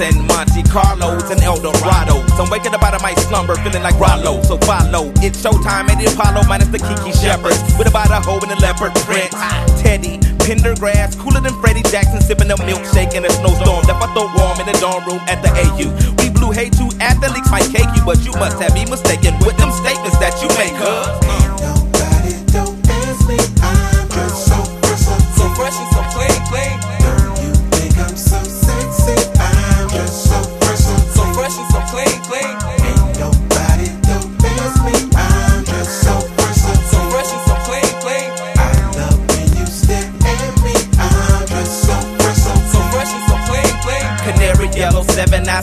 and Monte Carlos and El Dorado. So I'm waking up out of my slumber, feeling like Rollo. So follow, it's showtime at the Apollo, minus the Kiki Shepards. With about a hoe in the leopard print. Teddy, Pendergrass, cooler than Freddie Jackson, sipping a milkshake in a snowstorm. Left I throw warm in the dorm room at the AU. We blew hate to athletes might cake you, but you must have me mistaken with them statements that you make, huh?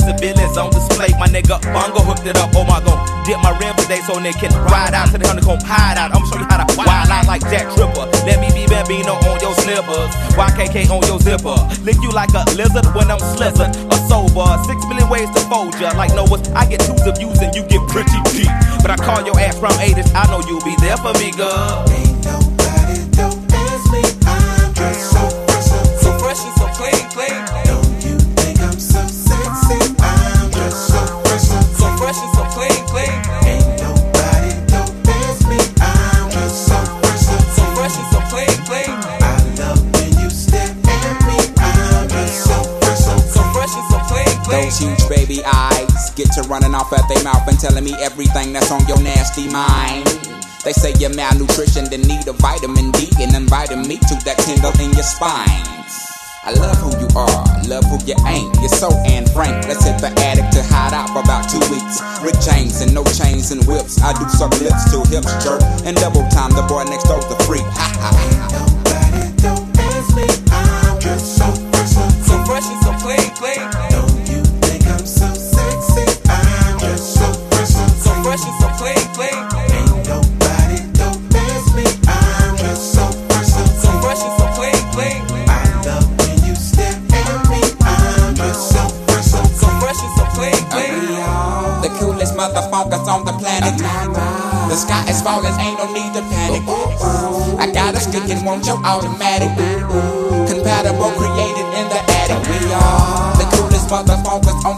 Civilians on display. My nigga Bongo hooked it up. Oh my god, dip my rim today so they can ride out to the honeycomb hide out. I'ma show you how to wild out like Jack Tripper. Let me be Bambino on your slippers. YKK on your zipper. Lick you like a lizard when I'm slizzard. A sober. Six million ways to fold ya. Like Noah's, I get twos of views and you get pretty deep. But I call your ass from 80s. I know you'll be there for me, girl. Eyes get to running off at their mouth and telling me everything that's on your nasty mind. They say you're malnutrition, then need a vitamin D, and inviting me to that tingle in your spine. I love who you are, love who you ain't. You're so Anne Frank. Let's hit the attic to hide out for about two weeks. Rick James and no chains and whips. I do suck lips till hips jerk. And double time, motherfuckers on the planet. The sky is falling, ain't no need to panic. I got a stick and want your automatic. Compatible, created in the attic. We are the coolest motherfuckers on